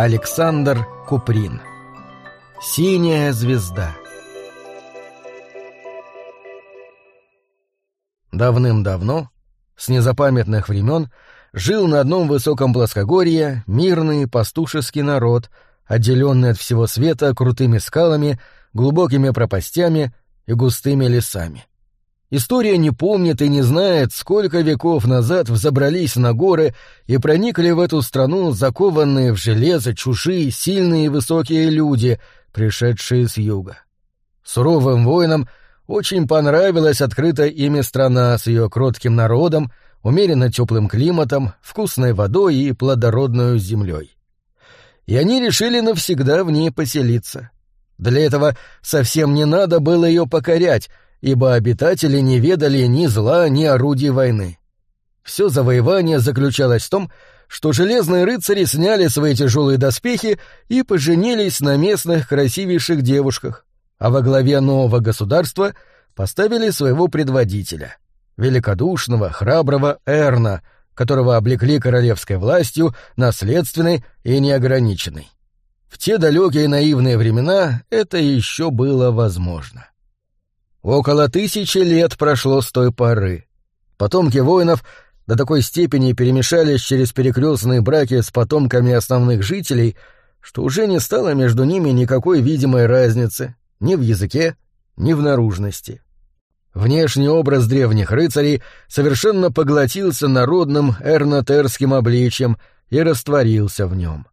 Александр Куприн. Синяя звезда. Давным-давно, с незапамятных времен, жил на одном высоком плоскогорье мирный пастушеский народ, отделенный от всего света крутыми скалами, глубокими пропастями и густыми лесами. История не помнит и не знает, сколько веков назад взобрались на горы и проникли в эту страну закованные в железо чужие, сильные и высокие люди, пришедшие с юга. Суровым воинам очень понравилась открытая ими страна с ее кротким народом, умеренно теплым климатом, вкусной водой и плодородной землей. И они решили навсегда в ней поселиться. Для этого совсем не надо было ее покорять — ибо обитатели не ведали ни зла, ни орудий войны. Все завоевание заключалось в том, что железные рыцари сняли свои тяжелые доспехи и поженились на местных красивейших девушках, а во главе нового государства поставили своего предводителя, великодушного, храброго Эрна, которого облекли королевской властью, наследственной и неограниченной. В те далекие наивные времена это еще было возможно. Около тысячи лет прошло с той поры. Потомки воинов до такой степени перемешались через перекрестные браки с потомками основных жителей, что уже не стало между ними никакой видимой разницы ни в языке, ни в наружности. Внешний образ древних рыцарей совершенно поглотился народным эрнотерским обличьем и растворился в нем.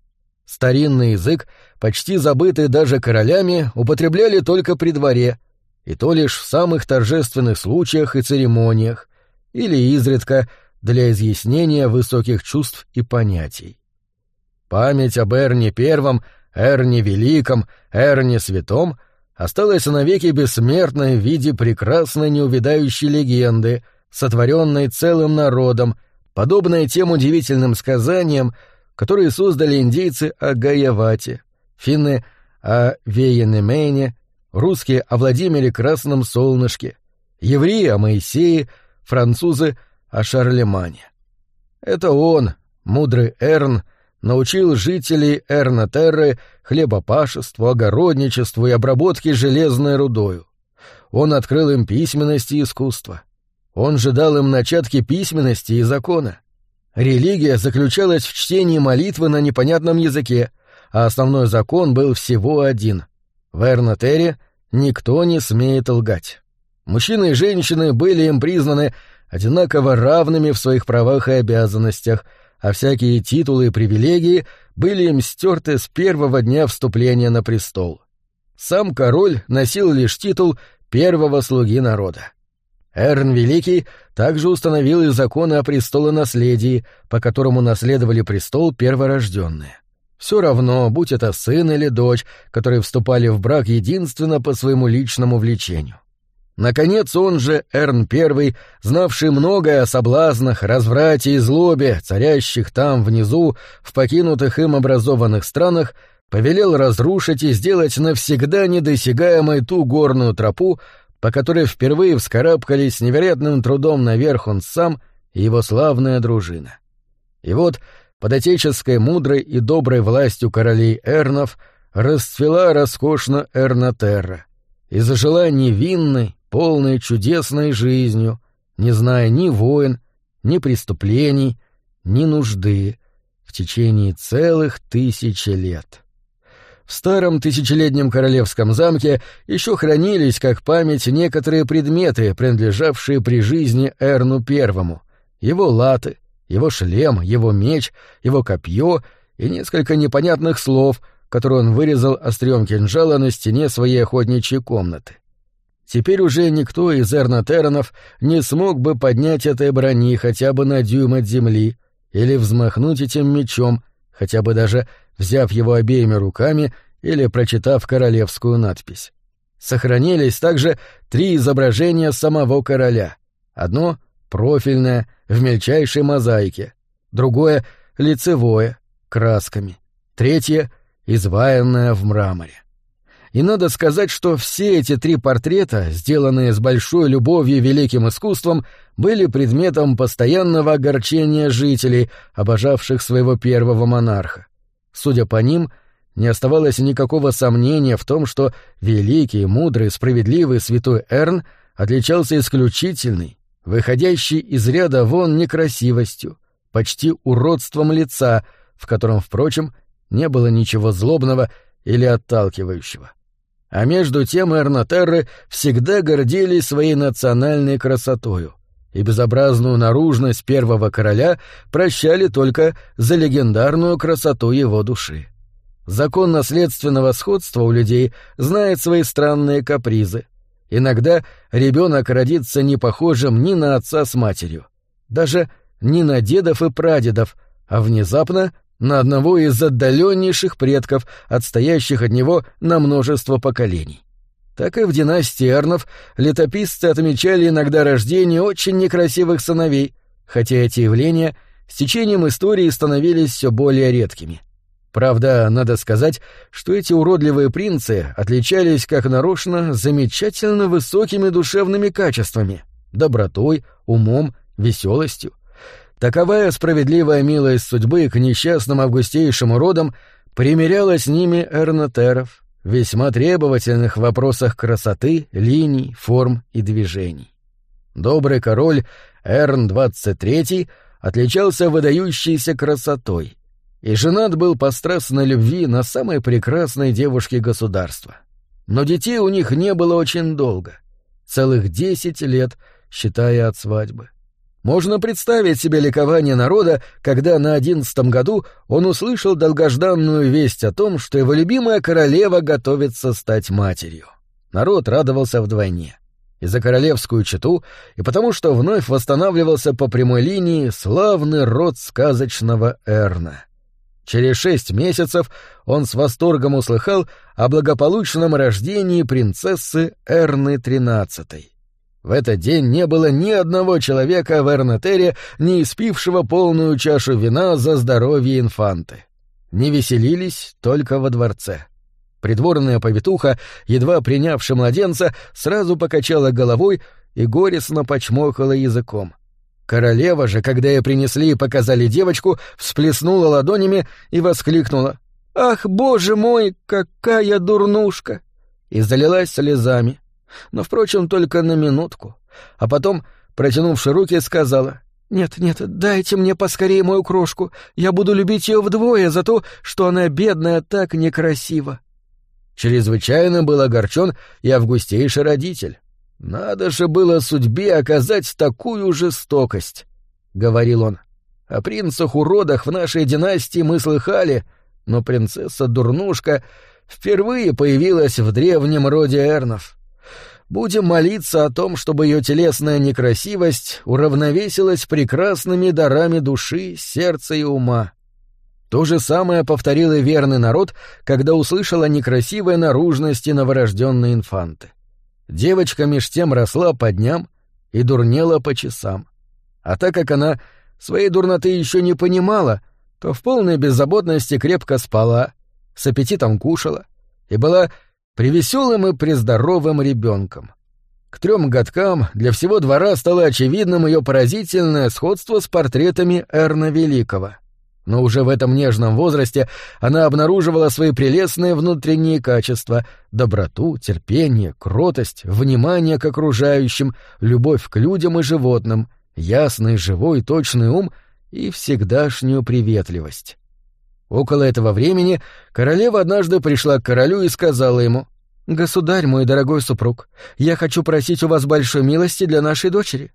Старинный язык, почти забытый даже королями, употребляли только при дворе, и то лишь в самых торжественных случаях и церемониях, или изредка для изъяснения высоких чувств и понятий. Память об Эрне Первом, Эрне Великом, Эрне Святом осталась навеки бессмертной в виде прекрасной неувидающей легенды, сотворенной целым народом, подобной тем удивительным сказаниям, которые создали индейцы о Гаявате, финны о Веенемене русские о Владимире Красном Солнышке, евреи о Моисее, французы о Шарлемане. Это он, мудрый Эрн, научил жителей Эрна-Терры хлебопашеству, огородничеству и обработке железной рудою. Он открыл им письменность и искусство. Он же дал им начатки письменности и закона. Религия заключалась в чтении молитвы на непонятном языке, а основной закон был всего один — в Эрнатере никто не смеет лгать. Мужчины и женщины были им признаны одинаково равными в своих правах и обязанностях, а всякие титулы и привилегии были им стерты с первого дня вступления на престол. Сам король носил лишь титул первого слуги народа. Эрн Великий также установил и законы о престолонаследии, по которому наследовали престол перворожденные. Все равно, будь это сын или дочь, которые вступали в брак единственно по своему личному влечению. Наконец он же, Эрн I, знавший многое о соблазнах, разврате и злобе, царящих там внизу, в покинутых им образованных странах, повелел разрушить и сделать навсегда недосягаемой ту горную тропу, по которой впервые вскарабкались с невероятным трудом наверх он сам и его славная дружина. И вот под отеческой мудрой и доброй властью королей Эрнов расцвела роскошно Эрнатерра и зажила невинной, полной чудесной жизнью, не зная ни войн, ни преступлений, ни нужды в течение целых тысячи лет. В старом тысячелетнем королевском замке еще хранились как память некоторые предметы, принадлежавшие при жизни Эрну Первому, его латы, его шлем, его меч, его копье и несколько непонятных слов, которые он вырезал острием кинжала на стене своей охотничьей комнаты. Теперь уже никто из Эрнатеронов не смог бы поднять этой брони хотя бы на дюйм от земли или взмахнуть этим мечом, хотя бы даже взяв его обеими руками или прочитав королевскую надпись. Сохранились также три изображения самого короля. Одно — профильное, в мельчайшей мозаике, другое — лицевое, красками, третье — изваянное в мраморе. и надо сказать, что все эти три портрета, сделанные с большой любовью и великим искусством, были предметом постоянного огорчения жителей, обожавших своего первого монарха. Судя по ним, не оставалось никакого сомнения в том, что великий, мудрый, справедливый святой Эрн отличался исключительной, выходящей из ряда вон некрасивостью, почти уродством лица, в котором, впрочем, не было ничего злобного или отталкивающего. А между тем Эрнатерры всегда гордились своей национальной красотою, и безобразную наружность первого короля прощали только за легендарную красоту его души. Закон наследственного сходства у людей знает свои странные капризы. Иногда ребенок родится не похожим ни на отца с матерью, даже не на дедов и прадедов, а внезапно на одного из отдаленнейших предков, отстоящих от него на множество поколений. Так и в династии Эрнов летописцы отмечали иногда рождение очень некрасивых сыновей, хотя эти явления с течением истории становились все более редкими. Правда, надо сказать, что эти уродливые принцы отличались как нарочно замечательно высокими душевными качествами — добротой, умом, веселостью. Таковая справедливая милость судьбы к несчастным августейшим уродам примеряла с ними эрнотеров, весьма требовательных в вопросах красоты, линий, форм и движений. Добрый король Эрн XXIII отличался выдающейся красотой — и женат был по страстной любви на самой прекрасной девушке государства. Но детей у них не было очень долго, целых десять лет, считая от свадьбы. Можно представить себе ликование народа, когда на одиннадцатом году он услышал долгожданную весть о том, что его любимая королева готовится стать матерью. Народ радовался вдвойне. И за королевскую чету, и потому что вновь восстанавливался по прямой линии славный род сказочного Эрна. Через шесть месяцев он с восторгом услыхал о благополучном рождении принцессы Эрны XIII. В этот день не было ни одного человека в Эрнатере, не испившего полную чашу вина за здоровье инфанты. Не веселились только во дворце. Придворная повитуха, едва принявшая младенца, сразу покачала головой и горестно почмокала языком. — Королева же, когда ей принесли и показали девочку, всплеснула ладонями и воскликнула. «Ах, боже мой, какая дурнушка!» и залилась слезами. Но, впрочем, только на минутку. А потом, протянувши руки, сказала. «Нет, нет, дайте мне поскорее мою крошку. Я буду любить ее вдвое за то, что она бедная так некрасива». Чрезвычайно был огорчен и августейший родитель. «Надо же было судьбе оказать такую жестокость», — говорил он. «О принцах-уродах в нашей династии мы слыхали, но принцесса-дурнушка впервые появилась в древнем роде Эрнов. Будем молиться о том, чтобы ее телесная некрасивость уравновесилась прекрасными дарами души, сердца и ума». То же самое повторил и верный народ, когда услышал о некрасивой наружности новорожденной инфанты. Девочка меж тем росла по дням и дурнела по часам. А так как она своей дурноты еще не понимала, то в полной беззаботности крепко спала, с аппетитом кушала и была привеселым и прездоровым ребенком. К трем годкам для всего двора стало очевидным ее поразительное сходство с портретами Эрна Великого — но уже в этом нежном возрасте она обнаруживала свои прелестные внутренние качества — доброту, терпение, кротость, внимание к окружающим, любовь к людям и животным, ясный, живой, точный ум и всегдашнюю приветливость. Около этого времени королева однажды пришла к королю и сказала ему, «Государь, мой дорогой супруг, я хочу просить у вас большой милости для нашей дочери.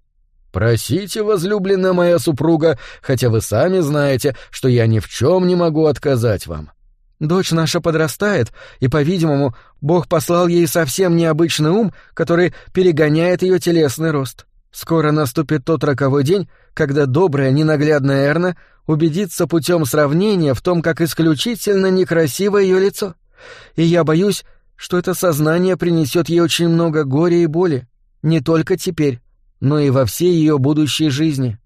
«Просите, возлюбленная моя супруга, хотя вы сами знаете, что я ни в чем не могу отказать вам». «Дочь наша подрастает, и, по-видимому, Бог послал ей совсем необычный ум, который перегоняет ее телесный рост. Скоро наступит тот роковой день, когда добрая, ненаглядная Эрна убедится путем сравнения в том, как исключительно некрасиво ее лицо. И я боюсь, что это сознание принесет ей очень много горя и боли, не только теперь, но и во всей ее будущей жизни.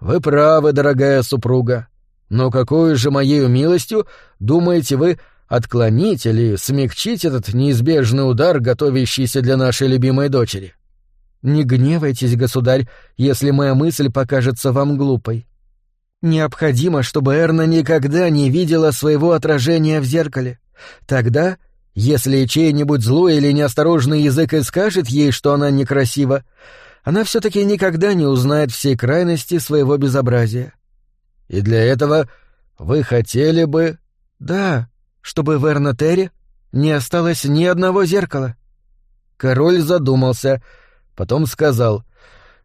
Вы правы, дорогая супруга. Но какой же моею милостью думаете вы отклонить или смягчить этот неизбежный удар, готовящийся для нашей любимой дочери. Не гневайтесь, государь, если моя мысль покажется вам глупой. Необходимо, чтобы Эрна никогда не видела своего отражения в зеркале. Тогда, если чей-нибудь злой или неосторожный язык и скажет ей, что она некрасива, она все-таки никогда не узнает всей крайности своего безобразия. И для этого вы хотели бы... Да, чтобы в Эрнатере не осталось ни одного зеркала. Король задумался, потом сказал,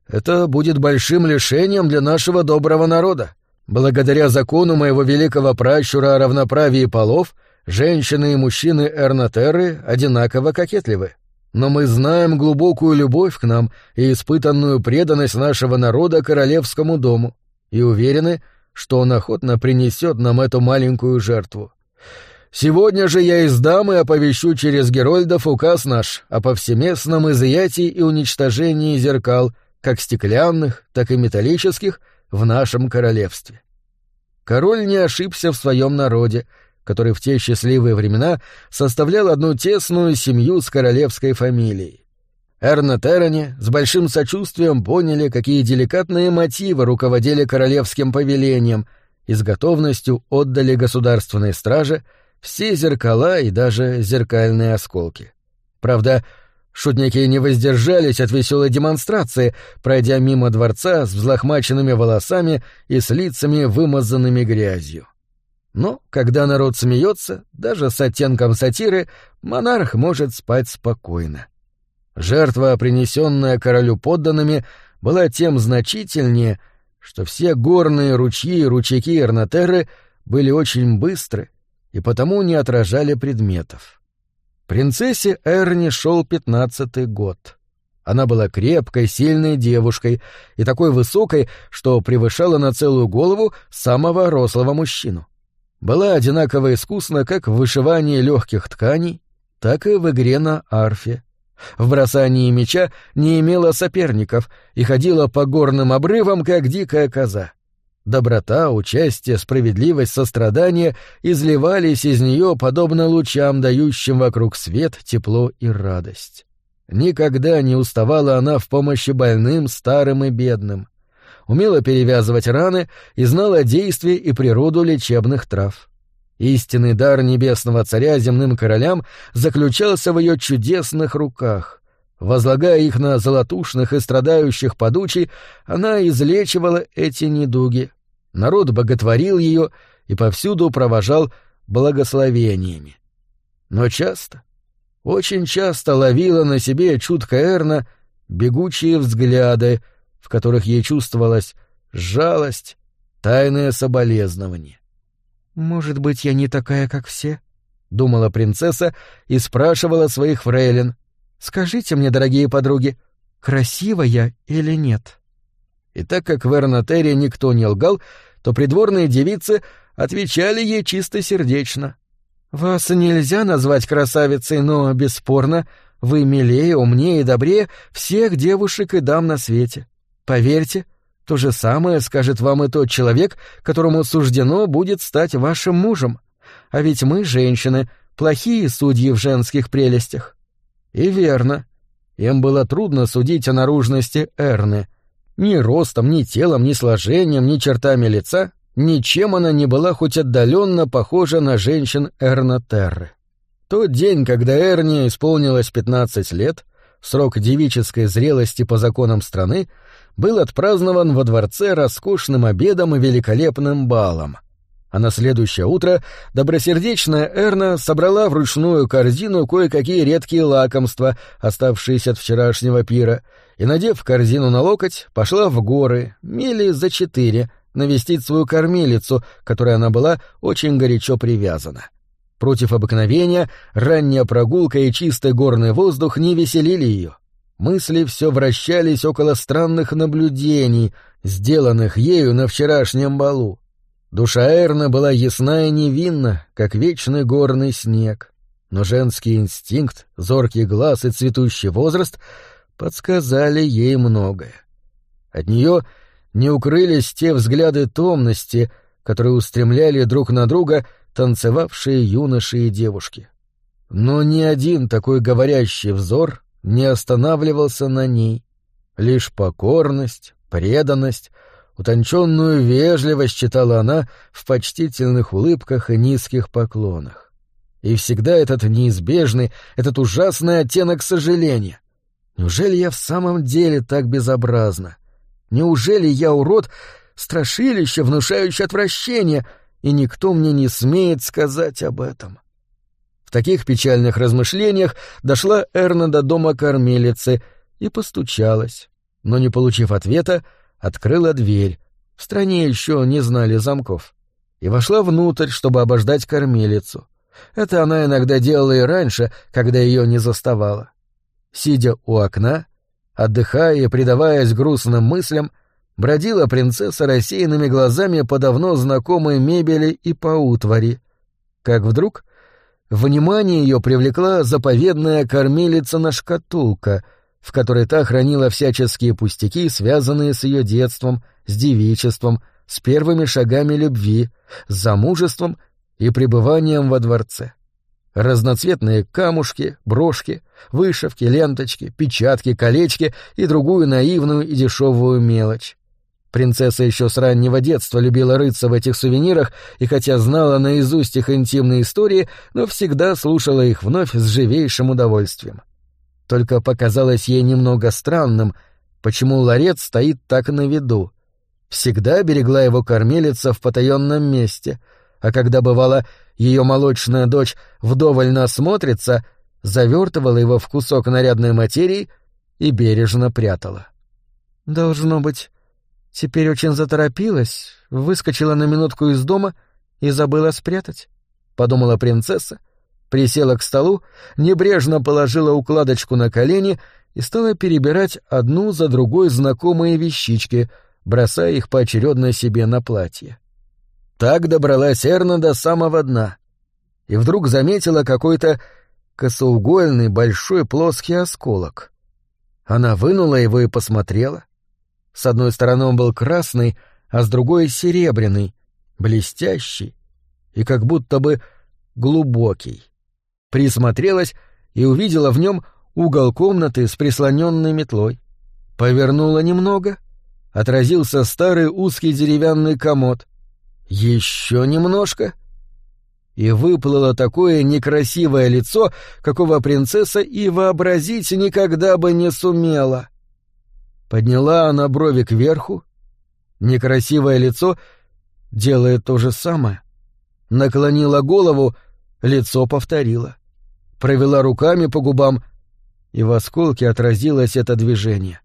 «Это будет большим лишением для нашего доброго народа. Благодаря закону моего великого пращура о равноправии полов, женщины и мужчины Эрнатеры одинаково кокетливы. Но мы знаем глубокую любовь к нам и испытанную преданность нашего народа королевскому дому, и уверены, что он охотно принесет нам эту маленькую жертву. Сегодня же я издам и оповещу через Герольдов указ наш о повсеместном изъятии и уничтожении зеркал, как стеклянных, так и металлических, в нашем королевстве. Король не ошибся в своем народе, который в те счастливые времена составлял одну тесную семью с королевской фамилией. Эрна Террани с большим сочувствием поняли, какие деликатные мотивы руководили королевским повелением, и с готовностью отдали государственной страже все зеркала и даже зеркальные осколки. Правда, Шутники не воздержались от веселой демонстрации, пройдя мимо дворца с взлохмаченными волосами и с лицами, вымазанными грязью. Но, когда народ смеется, даже с оттенком сатиры, монарх может спать спокойно. Жертва, принесенная королю подданными, была тем значительнее, что все горные ручьи и ручейки Эрнатерры были очень быстры и потому не отражали предметов. Принцессе Эрни шел пятнадцатый год. Она была крепкой, сильной девушкой и такой высокой, что превышала на целую голову самого рослого мужчину. Была одинаково искусна как в вышивании легких тканей, так и в игре на арфе. В бросании меча не имела соперников и ходила по горным обрывам, как дикая коза. Доброта, участие, справедливость, сострадание изливались из нее подобно лучам, дающим вокруг свет, тепло и радость. Никогда не уставала она в помощи больным, старым и бедным. Умела перевязывать раны и знала действие и природу лечебных трав. Истинный дар небесного царя земным королям заключался в ее чудесных руках. Возлагая их на золотушных и страдающих подучий, она излечивала эти недуги. Народ боготворил ее и повсюду провожал благословениями. Но часто, очень часто ловила на себе чутко Эрна бегучие взгляды, в которых ей чувствовалась жалость, тайное соболезнование. «Может быть, я не такая, как все?» — думала принцесса и спрашивала своих фрейлин, Скажите мне, дорогие подруги, красива я или нет?» И так как в Эрнатере никто не лгал, то придворные девицы отвечали ей чисто сердечно. «Вас нельзя назвать красавицей, но, бесспорно, вы милее, умнее и добрее всех девушек и дам на свете. Поверьте, то же самое скажет вам и тот человек, которому суждено будет стать вашим мужем. А ведь мы, женщины, плохие судьи в женских прелестях. И верно. Им было трудно судить о наружности Эрны. Ни ростом, ни телом, ни сложением, ни чертами лица, ничем она не была хоть отдаленно похожа на женщин Эрна Терры. Тот день, когда Эрне исполнилось пятнадцать лет, срок девической зрелости по законам страны, был отпразднован во дворце роскошным обедом и великолепным балом — а на следующее утро добросердечная Эрна собрала вручную корзину кое-какие редкие лакомства, оставшиеся от вчерашнего пира, и, надев корзину на локоть, пошла в горы, мили за четыре, навестить свою кормилицу, которой она была очень горячо привязана. Против обыкновения ранняя прогулка и чистый горный воздух не веселили ее. Мысли все вращались около странных наблюдений, сделанных ею на вчерашнем балу. Душа Эрна была ясна и невинна, как вечный горный снег. Но женский инстинкт, зоркий глаз и цветущий возраст подсказали ей многое. От нее не укрылись те взгляды томности, которые устремляли друг на друга танцевавшие юноши и девушки. Но ни один такой говорящий взор не останавливался на ней. Лишь покорность, преданность, утонченную вежливость читала она в почтительных улыбках и низких поклонах. И всегда этот неизбежный, этот ужасный оттенок сожаления. Неужели я в самом деле так безобразна? Неужели я урод, страшилище, внушающее отвращение, и никто мне не смеет сказать об этом? Таких печальных размышлениях дошла Эрна до дома кормилицы и постучалась, но, не получив ответа, открыла дверь. В стране еще не знали замков. И вошла внутрь, чтобы обождать кормилицу. Это она иногда делала и раньше, когда ее не заставала. Сидя у окна, отдыхая и предаваясь грустным мыслям, бродила принцесса рассеянными глазами по давно знакомой мебели и по утвари. Как вдруг внимание ее привлекла заповедная кормилица шкатулка, в которой та хранила всяческие пустяки, связанные с ее детством, с девичеством, с первыми шагами любви, с замужеством и пребыванием во дворце. Разноцветные камушки, брошки, вышивки, ленточки, печатки, колечки и другую наивную и дешевую мелочь. Принцесса еще с раннего детства любила рыться в этих сувенирах, и хотя знала наизусть их интимные истории, но всегда слушала их вновь с живейшим удовольствием. Только показалось ей немного странным, почему ларец стоит так на виду. Всегда берегла его кормилица в потаенном месте, а когда бывало ее молочная дочь вдоволь насмотрится, завертывала его в кусок нарядной материи и бережно прятала. «Должно быть, теперь очень заторопилась, выскочила на минутку из дома и забыла спрятать», — подумала принцесса, присела к столу, небрежно положила укладочку на колени и стала перебирать одну за другой знакомые вещички, бросая их поочередно себе на платье. Так добралась Эрна до самого дна. И вдруг заметила какой-то косоугольный большой плоский осколок. Она вынула его и посмотрела. С одной стороны он был красный, а с другой — серебряный, блестящий и как будто бы глубокий. Присмотрелась и увидела в нем угол комнаты с прислоненной метлой. Повернула немного — отразился старый узкий деревянный комод. Еще немножко. И выплыло такое некрасивое лицо, какого принцесса и вообразить никогда бы не сумела. Подняла она брови кверху. Некрасивое лицо делает то же самое. Наклонила голову, лицо повторила. Провела руками по губам, и в осколке отразилось это движение.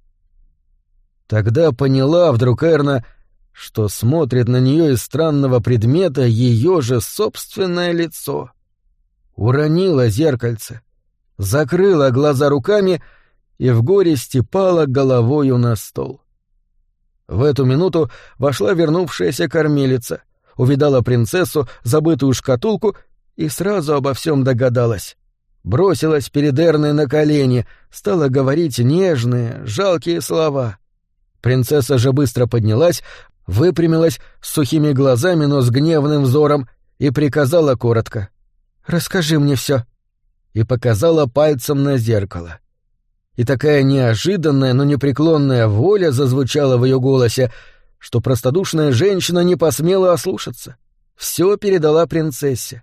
Тогда поняла вдруг Эрна, что смотрит на нее из странного предмета ее же собственное лицо. Уронила зеркальце, закрыла глаза руками и в горести пала головою на стол. В эту минуту вошла вернувшаяся кормилица, увидала принцессу, забытую шкатулку и сразу обо всем догадалась. Бросилась перед Эрной на колени, стала говорить нежные, жалкие слова. Принцесса же быстро поднялась, выпрямилась с сухими глазами, но с гневным взором, и приказала коротко. «Расскажи мне все. И показала пальцем на зеркало. И такая неожиданная, но непреклонная воля зазвучала в ее голосе, что простодушная женщина не посмела ослушаться. Все передала принцессе.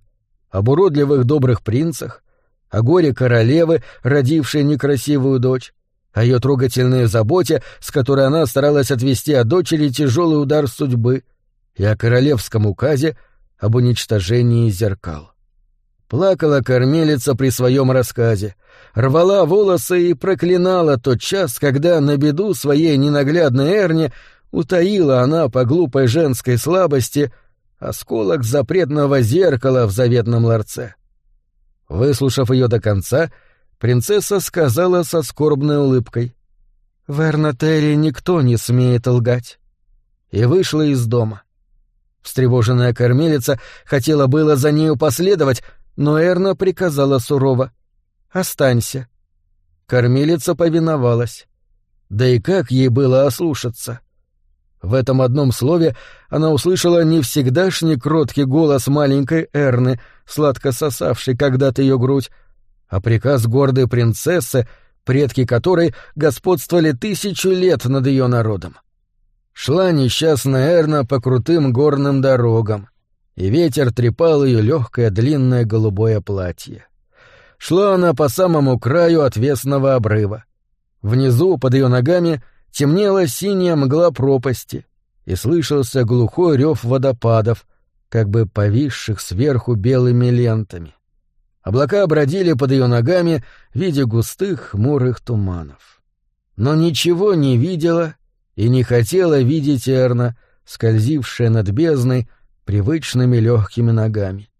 Об уродливых добрых принцах, о горе королевы, родившей некрасивую дочь, о ее трогательной заботе, с которой она старалась отвести от дочери тяжелый удар судьбы, и о королевском указе об уничтожении зеркал. Плакала кормилица при своем рассказе, рвала волосы и проклинала тот час, когда на беду своей ненаглядной Эрне утаила она по глупой женской слабости осколок запретного зеркала в заветном ларце. Выслушав ее до конца, — принцесса сказала со скорбной улыбкой. «В Эрнатере никто не смеет лгать». И вышла из дома. Встревоженная кормилица хотела было за нею последовать, но Эрна приказала сурово. «Останься». Кормилица повиновалась. Да и как ей было ослушаться? В этом одном слове она услышала не всегдашний кроткий голос маленькой Эрны, сладко сосавшей когда-то ее грудь, а приказ гордой принцессы, предки которой господствовали тысячу лет над ее народом. Шла несчастная Эрна по крутым горным дорогам, и ветер трепал ее легкое длинное голубое платье. Шла она по самому краю отвесного обрыва. Внизу, под ее ногами, темнела синяя мгла пропасти, и слышался глухой рев водопадов, как бы повисших сверху белыми лентами. Облака бродили под ее ногами в виде густых хмурых туманов. Но ничего не видела и не хотела видеть Эрна, скользившая над бездной привычными легкими ногами.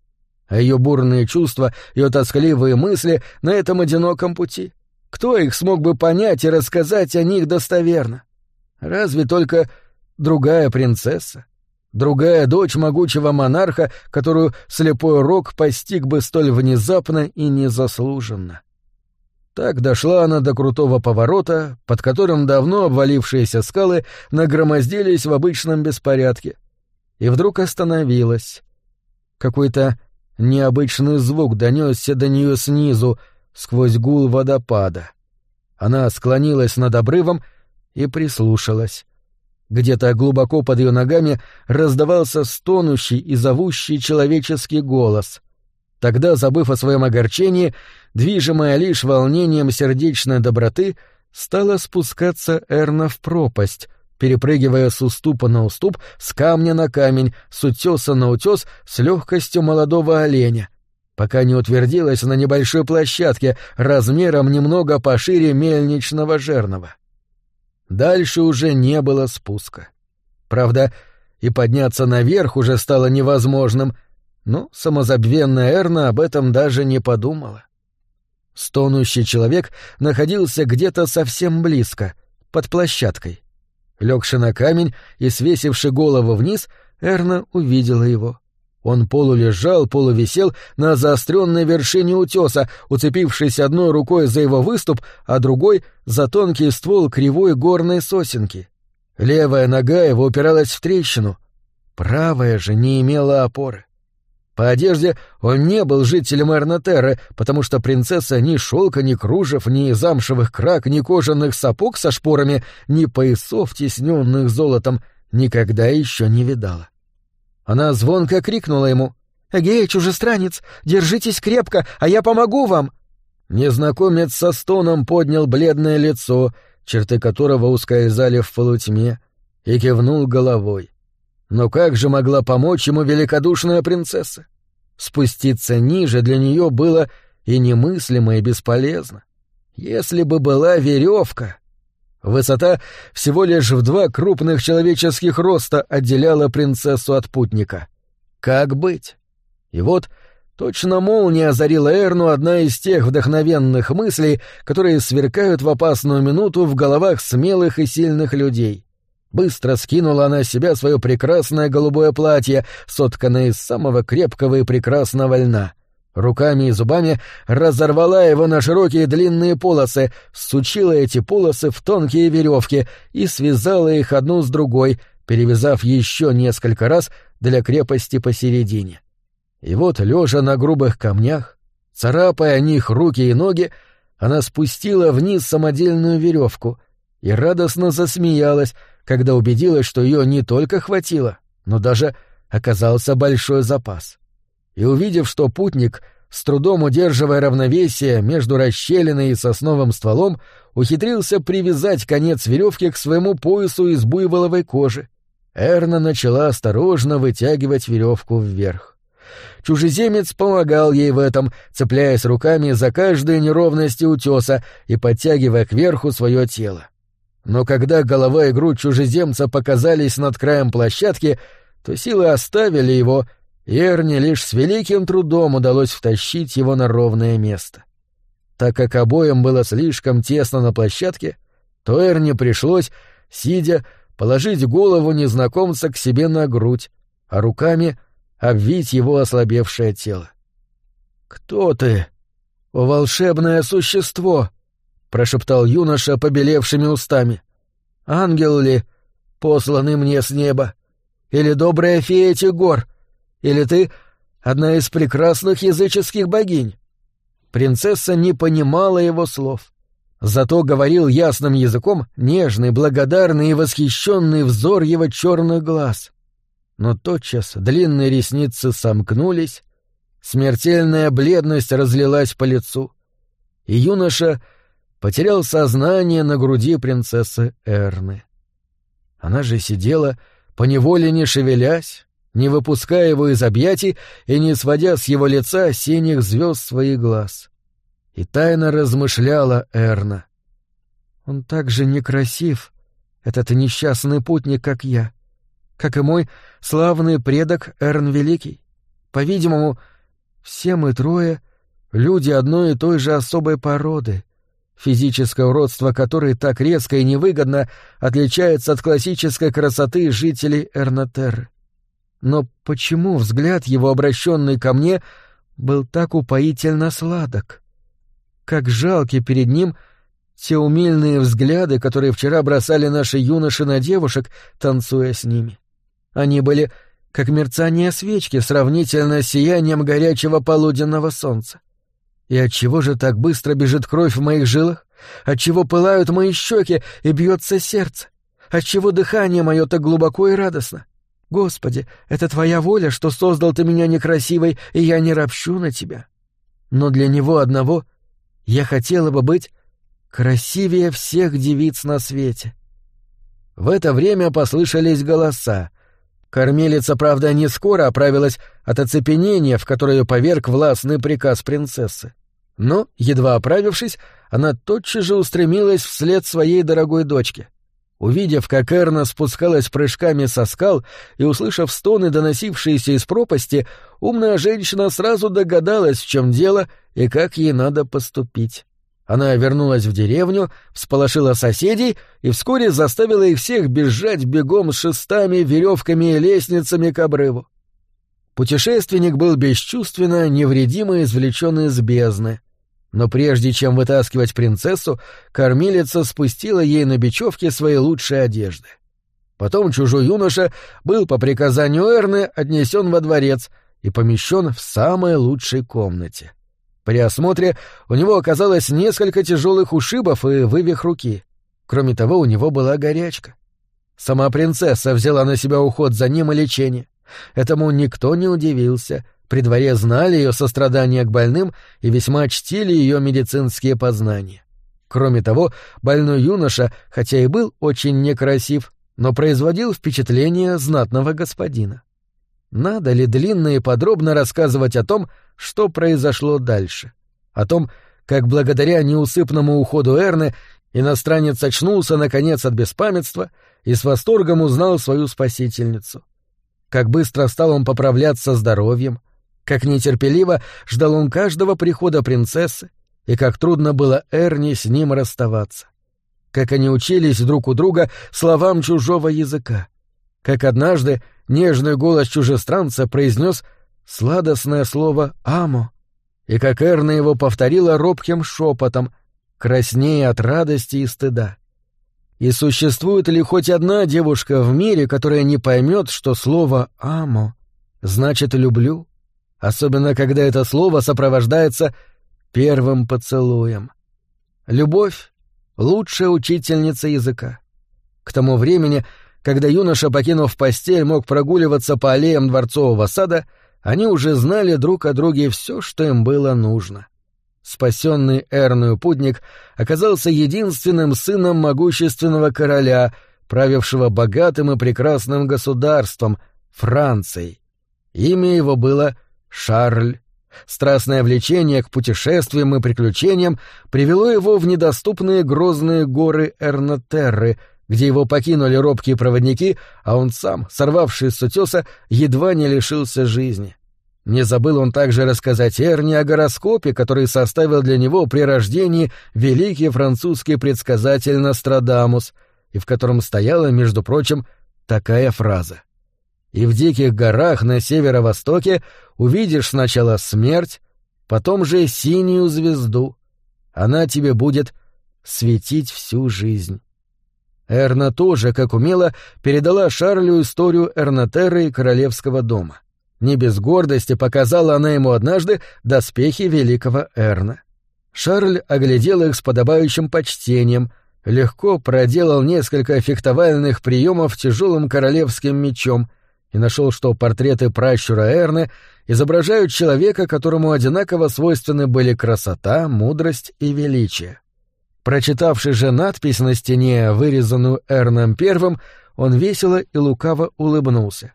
А ее бурные чувства, ее тоскливые мысли на этом одиноком пути. Кто их смог бы понять и рассказать о них достоверно? Разве только другая принцесса, другая дочь могучего монарха, которую слепой рок постиг бы столь внезапно и незаслуженно. Так дошла она до крутого поворота, под которым давно обвалившиеся скалы нагромоздились в обычном беспорядке, и вдруг остановилась. Какой-то необычный звук донесся до нее снизу, сквозь гул водопада. Она склонилась над обрывом и прислушалась. Где-то глубоко под ее ногами раздавался стонущий и зовущий человеческий голос. Тогда, забыв о своем огорчении, движимая лишь волнением сердечной доброты, стала спускаться Эрна в пропасть, перепрыгивая с уступа на уступ, с камня на камень, с утеса на утес, с легкостью молодого оленя, пока не утвердилась на небольшой площадке размером немного пошире мельничного жернова. Дальше уже не было спуска. Правда, и подняться наверх уже стало невозможным, но самозабвенная Эрна об этом даже не подумала. Стонущий человек находился где-то совсем близко, под площадкой. Легши на камень и свесивши голову вниз, Эрна увидела его. Он полулежал, полувисел на заостренной вершине утеса, уцепившись одной рукой за его выступ, а другой — за тонкий ствол кривой горной сосенки. Левая нога его упиралась в трещину, правая же не имела опоры. По одежде он не был жителем Эрнатерры, потому что принцесса ни шелка, ни кружев, ни замшевых крак, ни кожаных сапог со шпорами, ни поясов, тесненных золотом, никогда еще не видала. Она звонко крикнула ему. «Эгей, чужестранец, держитесь крепко, а я помогу вам!» Незнакомец со стоном поднял бледное лицо, черты которого ускользали в полутьме, и кивнул головой. Но как же могла помочь ему великодушная принцесса? Спуститься ниже для нее было и немыслимо, и бесполезно. Если бы была веревка... Высота всего лишь в два крупных человеческих роста отделяла принцессу от путника. Как быть? И вот точно молния озарила Эрну одна из тех вдохновенных мыслей, которые сверкают в опасную минуту в головах смелых и сильных людей. Быстро скинула она с себя свое прекрасное голубое платье, сотканное из самого крепкого и прекрасного льна — Руками и зубами разорвала его на широкие длинные полосы, сучила эти полосы в тонкие веревки и связала их одну с другой, перевязав еще несколько раз для крепости посередине. И вот, лежа на грубых камнях, царапая них руки и ноги, она спустила вниз самодельную веревку и радостно засмеялась, когда убедилась, что ее не только хватило, но даже оказался большой запас. — и, увидев, что путник, с трудом удерживая равновесие между расщелиной и сосновым стволом, ухитрился привязать конец веревки к своему поясу из буйволовой кожи, Эрна начала осторожно вытягивать веревку вверх. Чужеземец помогал ей в этом, цепляясь руками за каждые неровности утеса и подтягивая кверху свое тело. Но когда голова и грудь чужеземца показались над краем площадки, то силы оставили его, Ерне лишь с великим трудом удалось втащить его на ровное место. Так как обоим было слишком тесно на площадке, то Эрне пришлось, сидя, положить голову незнакомца к себе на грудь, а руками обвить его ослабевшее тело. «Кто ты? О, волшебное существо!» — прошептал юноша побелевшими устами. «Ангел ли? посланный мне с неба? Или добрая фея этих гор? Или ты одна из прекрасных языческих богинь?» Принцесса не понимала его слов. Зато говорил ясным языком нежный, благодарный и восхищенный взор его черных глаз. Но тотчас длинные ресницы сомкнулись, смертельная бледность разлилась по лицу, и юноша потерял сознание на груди принцессы Эрны. Она же сидела, поневоле не шевелясь, не выпуская его из объятий и не сводя с его лица синих звезд своих глаз. И тайно размышляла Эрна. Он так же некрасив, этот несчастный путник, как я, как и мой славный предок Эрн Великий. По-видимому, все мы трое — люди одной и той же особой породы, физическое уродство которой так резко и невыгодно отличается от классической красоты жителей Эрнатерры. Но почему взгляд его, обращенный ко мне, был так упоительно сладок? Как жалки перед ним те умильные взгляды, которые вчера бросали наши юноши на девушек, танцуя с ними. Они были как мерцание свечки сравнительно с сиянием горячего полуденного солнца. И отчего же так быстро бежит кровь в моих жилах? Отчего пылают мои щеки и бьется сердце? Отчего дыхание мое так глубоко и радостно? Господи, это Твоя воля, что создал Ты меня некрасивой, и я не ропщу на Тебя. Но для него одного я хотела бы быть красивее всех девиц на свете. В это время послышались голоса. Кормилица, правда, не скоро оправилась от оцепенения, в которое поверг властный приказ принцессы. Но, едва оправившись, она тотчас же устремилась вслед своей дорогой дочке. Увидев, как Эрна спускалась прыжками со скал и услышав стоны, доносившиеся из пропасти, умная женщина сразу догадалась, в чем дело и как ей надо поступить. Она вернулась в деревню, всполошила соседей и вскоре заставила их всех бежать бегом с шестами, веревками и лестницами к обрыву. Путешественник был бесчувственно, невредимо извлечен из бездны. Но прежде чем вытаскивать принцессу, кормилица спустила ей на бечевке свои лучшие одежды. Потом чужой юноша был по приказанию Эрны отнесен во дворец и помещен в самой лучшей комнате. При осмотре у него оказалось несколько тяжелых ушибов и вывих руки. Кроме того, у него была горячка. Сама принцесса взяла на себя уход за ним и лечение. Этому никто не удивился — при дворе знали ее сострадание к больным и весьма чтили ее медицинские познания. Кроме того, больной юноша, хотя и был очень некрасив, но производил впечатление знатного господина. Надо ли длинно и подробно рассказывать о том, что произошло дальше? О том, как благодаря неусыпному уходу Эрны иностранец очнулся, наконец, от беспамятства и с восторгом узнал свою спасительницу. Как быстро стал он поправляться здоровьем, как нетерпеливо ждал он каждого прихода принцессы, и как трудно было Эрни с ним расставаться. Как они учились друг у друга словам чужого языка. Как однажды нежный голос чужестранца произнес сладостное слово «амо», и как Эрна его повторила робким шепотом, краснея от радости и стыда. И существует ли хоть одна девушка в мире, которая не поймет, что слово «амо» значит «люблю»? особенно когда это слово сопровождается первым поцелуем. Любовь — лучшая учительница языка. К тому времени, когда юноша, покинув постель, мог прогуливаться по аллеям дворцового сада, они уже знали друг о друге все, что им было нужно. Спасенный Эрную путник оказался единственным сыном могущественного короля, правившего богатым и прекрасным государством — Францией. Имя его было Шарль. Страстное влечение к путешествиям и приключениям привело его в недоступные грозные горы Эрнатерры, где его покинули робкие проводники, а он сам, сорвавшись с утеса, едва не лишился жизни. Не забыл он также рассказать Эрне о гороскопе, который составил для него при рождении великий французский предсказатель Нострадамус, и в котором стояла, между прочим, такая фраза и в диких горах на северо-востоке увидишь сначала смерть, потом же синюю звезду. Она тебе будет светить всю жизнь. Эрна тоже, как умела, передала Шарлю историю Эрнатеры и королевского дома. Не без гордости показала она ему однажды доспехи великого Эрна. Шарль оглядел их с подобающим почтением, легко проделал несколько фехтовальных приемов тяжелым королевским мечом и нашел, что портреты пращура Эрны изображают человека, которому одинаково свойственны были красота, мудрость и величие. Прочитавший же надпись на стене, вырезанную Эрном Первым, он весело и лукаво улыбнулся.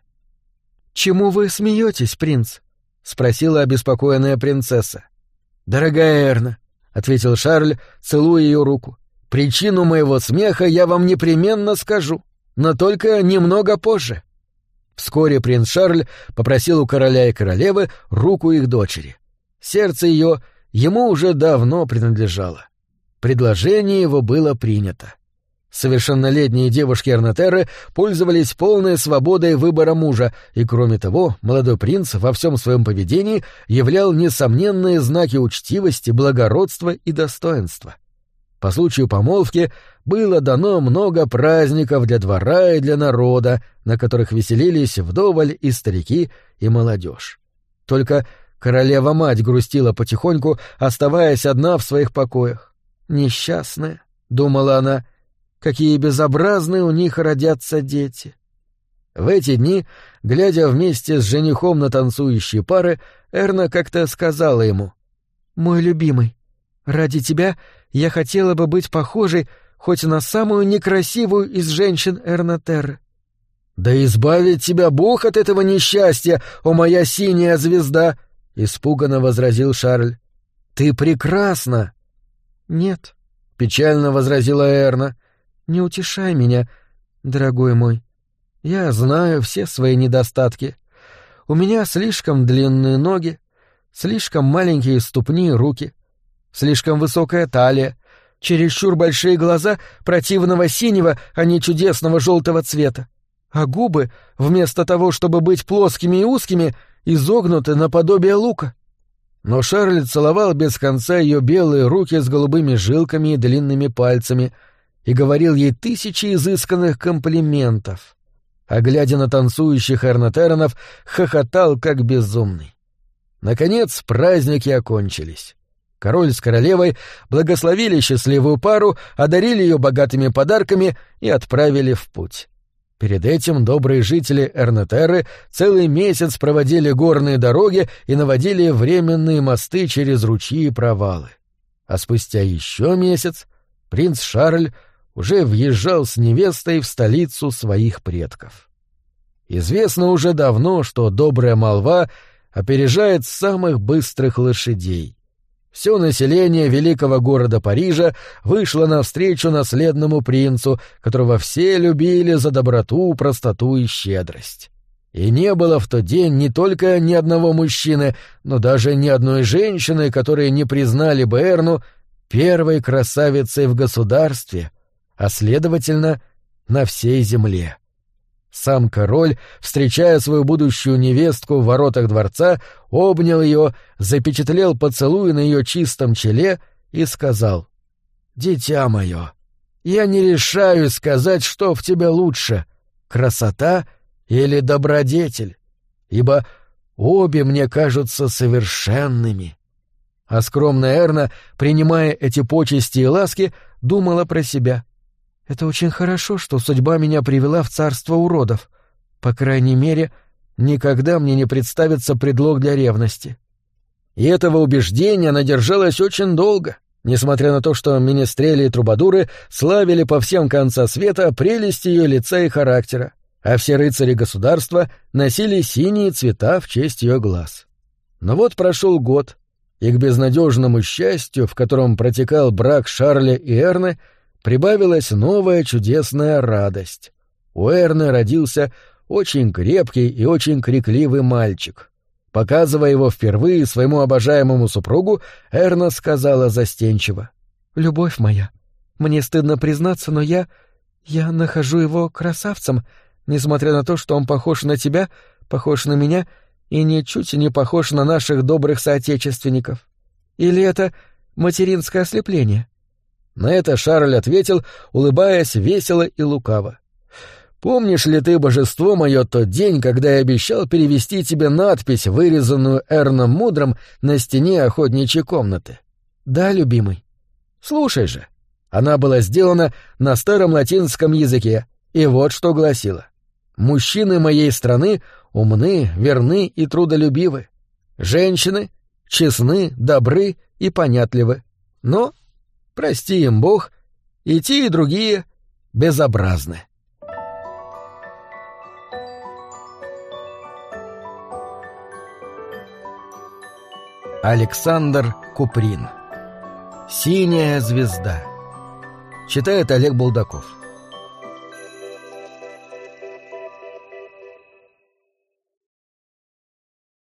«Чему вы смеетесь, принц?» — спросила обеспокоенная принцесса. «Дорогая Эрна», — ответил Шарль, целуя ее руку, — «причину моего смеха я вам непременно скажу, но только немного позже». Вскоре принц Шарль попросил у короля и королевы руку их дочери. Сердце ее ему уже давно принадлежало. Предложение его было принято. Совершеннолетние девушки Арнатеры пользовались полной свободой выбора мужа, и, кроме того, молодой принц во всем своем поведении являл несомненные знаки учтивости, благородства и достоинства. По случаю помолвки было дано много праздников для двора и для народа, на которых веселились вдоволь и старики, и молодежь. Только королева-мать грустила потихоньку, оставаясь одна в своих покоях. «Несчастная», — думала она, — какие безобразные у них родятся дети. В эти дни, глядя вместе с женихом на танцующие пары, Эрна как-то сказала ему, «Мой любимый, ради тебя я хотела бы быть похожей хоть на самую некрасивую из женщин Эрнатерры». «Да избавит тебя Бог от этого несчастья, о моя синяя звезда!» — испуганно возразил Шарль. «Ты прекрасна!» «Нет», — печально возразила Эрна. Не утешай меня, дорогой мой. Я знаю все свои недостатки. У меня слишком длинные ноги, слишком маленькие ступни и руки, слишком высокая талия, чересчур большие глаза противного синего, а не чудесного желтого цвета. А губы, вместо того, чтобы быть плоскими и узкими, изогнуты наподобие лука. Но Шарль целовал без конца ее белые руки с голубыми жилками и длинными пальцами — и говорил ей тысячи изысканных комплиментов, а глядя на танцующих Эрнатеронов, хохотал как безумный. Наконец праздники окончились. Король с королевой благословили счастливую пару, одарили ее богатыми подарками и отправили в путь. Перед этим добрые жители Эрнатеры целый месяц проводили горные дороги и наводили временные мосты через ручьи и провалы. А спустя еще месяц принц Шарль уже въезжал с невестой в столицу своих предков. Известно уже давно, что добрая молва опережает самых быстрых лошадей. Все население великого города Парижа вышло навстречу наследному принцу, которого все любили за доброту, простоту и щедрость. И не было в тот день не только ни одного мужчины, но даже ни одной женщины, которые не признали бы Эрну первой красавицей в государстве — а следовательно, на всей земле. Сам король, встречая свою будущую невестку в воротах дворца, обнял ее, запечатлел поцелуй на ее чистом челе и сказал «Дитя мое, я не решаю сказать, что в тебе лучше — красота или добродетель, ибо обе мне кажутся совершенными». А скромная Эрна, принимая эти почести и ласки, думала про себя — это очень хорошо, что судьба меня привела в царство уродов. По крайней мере, никогда мне не представится предлог для ревности. И этого убеждения она держалась очень долго, несмотря на то, что министрели и трубадуры славили по всем концам света прелесть ее лица и характера, а все рыцари государства носили синие цвета в честь ее глаз. Но вот прошел год, и к безнадежному счастью, в котором протекал брак Шарля и Эрны, прибавилась новая чудесная радость. У Эрны родился очень крепкий и очень крикливый мальчик. Показывая его впервые своему обожаемому супругу, Эрна сказала застенчиво. «Любовь моя, мне стыдно признаться, но я... я нахожу его красавцем, несмотря на то, что он похож на тебя, похож на меня и ничуть не похож на наших добрых соотечественников. Или это материнское ослепление? На это Шарль ответил, улыбаясь весело и лукаво. «Помнишь ли ты, божество мое, тот день, когда я обещал перевести тебе надпись, вырезанную Эрном Мудром на стене охотничьей комнаты?» «Да, любимый». «Слушай же». Она была сделана на старом латинском языке, и вот что гласила. «Мужчины моей страны умны, верны и трудолюбивы. Женщины честны, добры и понятливы. Но, прости им Бог, и те, и другие безобразны». Александр Куприн. «Синяя звезда». Читает Олег Булдаков.